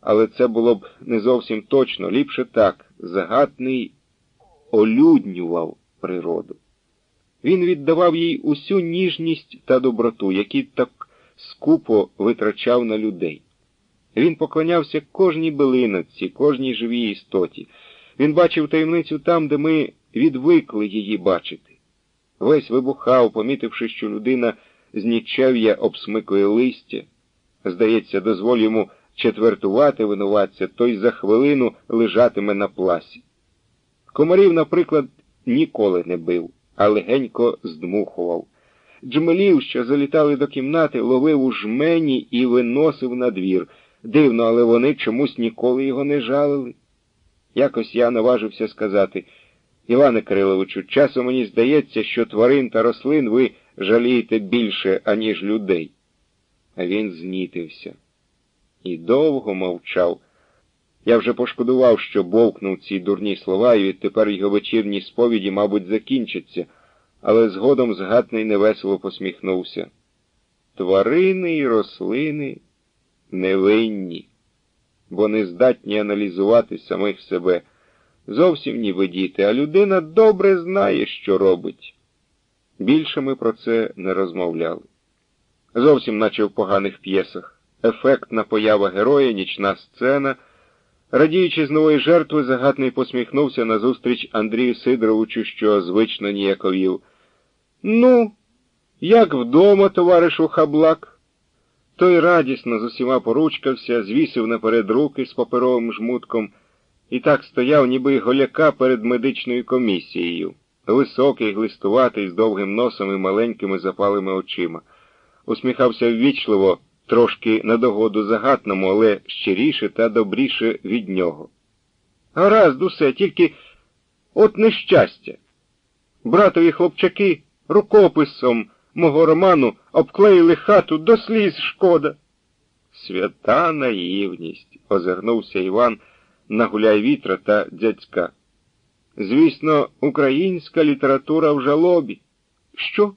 але це було б не зовсім точно, ліпше так, загатний олюднював природу. Він віддавав їй усю ніжність та доброту, які так скупо витрачав на людей. Він поклонявся кожній билиноці, кожній живій істоті. Він бачив таємницю там, де ми відвикли її бачити. Весь вибухав, помітивши, що людина з нічев'я обсмикує листя. Здається, дозволь йому четвертувати винуватця, той за хвилину лежатиме на пласі. Комарів, наприклад, ніколи не бив, а легенько здмухував. Джмелів, що залітали до кімнати, ловив у жмені і виносив на двір. Дивно, але вони чомусь ніколи його не жалили. Якось я наважився сказати, Іване Кириловичу, часом мені здається, що тварин та рослин ви жалієте більше, аніж людей. А він знітився і довго мовчав. Я вже пошкодував, що бовкнув ці дурні слова, і відтепер його вечірні сповіді, мабуть, закінчаться, але згодом згадний невесело посміхнувся. Тварини і рослини невинні, бо не здатні аналізувати самих себе. Зовсім ніби діти, а людина добре знає, що робить. Більше ми про це не розмовляли. Зовсім наче в поганих п'єсах. Ефектна поява героя, нічна сцена. Радіючи з нової жертви, загатний посміхнувся назустріч Андрію Сидоровичу, що звично ніяковів. Ну, як вдома, товаришу Хаблак? Той радісно з усіма поручкався, звісив наперед руки з паперовим жмутком і так стояв, ніби голяка перед медичною комісією, високий, глистуватий, з довгим носом і маленькими запалими очима. Усміхався ввічливо, трошки на догоду загатному, але щиріше та добріше від нього. Гаразд, усе, тільки от нещастя. Братові хлопчаки рукописом мого роману обклеїли хату до сліз шкода. Свята наївність, озирнувся Іван на гуляй вітра та дядька. Звісно, українська література в жалобі. Що?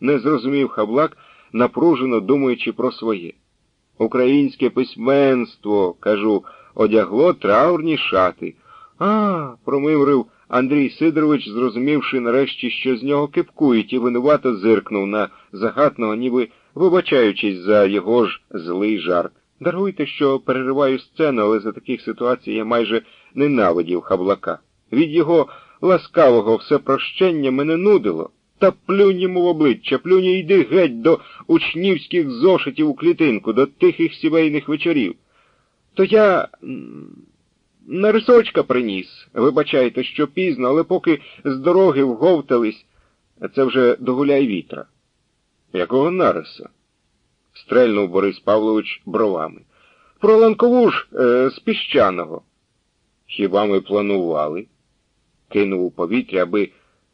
не зрозумів Хаблак, напружено думаючи про своє. Українське письменство, кажу, одягло траурні шати. А, промиврив Андрій Сидорович, зрозумівши нарешті, що з нього кипкують, і винувато зиркнув на загатного, ніби вибачаючись за його ж злий жарт. Даруйте, що перериваю сцену, але за таких ситуацій я майже ненавидів хаблака. Від його ласкавого всепрощення мене нудило. Та плюнь йому в обличчя, плюнь і йди геть до учнівських зошитів у клітинку, до тихих сімейних вечорів. То я нарисочка приніс. Вибачайте, що пізно, але поки з дороги вговтались, це вже догуляй вітра. Якого нариса? стрельнув Борис Павлович бровами. Про ланкову ж е, з піщаного. Хіба ми планували? Кинув у повітря, аби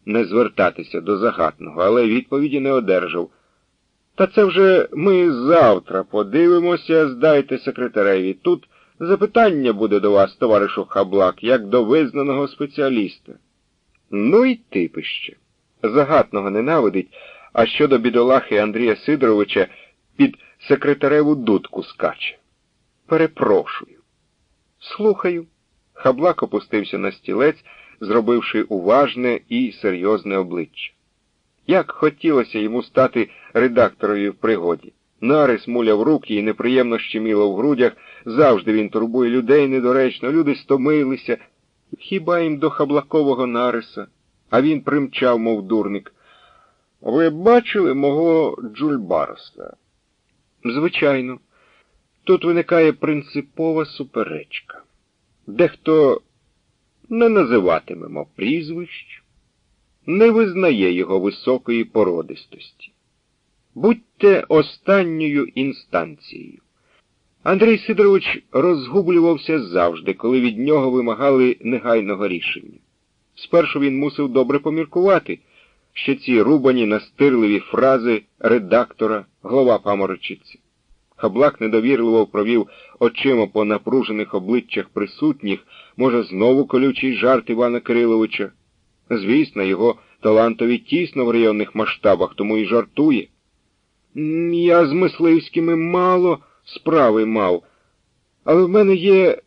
не звертатися до загатного, але відповіді не одержав. Та це вже ми завтра подивимося, здайте секретареві. Тут запитання буде до вас, товаришу Хаблак, як до визнаного спеціаліста. Ну і типище. Загатного ненавидить, а щодо бідолахи Андрія Сидоровича під секретареву дудку скаче. Перепрошую. Слухаю. Хаблак опустився на стілець, зробивши уважне і серйозне обличчя. Як хотілося йому стати редакторою в пригоді. Нарис муляв руки і неприємно щеміло в грудях. Завжди він турбує людей недоречно, люди стомилися. Хіба їм до хаблакового нариса? А він примчав, мов дурник. Ви бачили мого Джульбарса? Звичайно, тут виникає принципова суперечка. Дехто не називатимемо прізвищ, не визнає його високої породистості. Будьте останньою інстанцією. Андрій Сидорович розгублювався завжди, коли від нього вимагали негайного рішення. Спершу він мусив добре поміркувати, що ці рубані настирливі фрази редактора, голова паморочиці. Хаблак недовірливо провів очима по напружених обличчях присутніх, може, знову колючий жарт Івана Кириловича. Звісно, його талантові тісно в районних масштабах, тому і жартує. Я з мисливськими мало справи мав, Але в мене є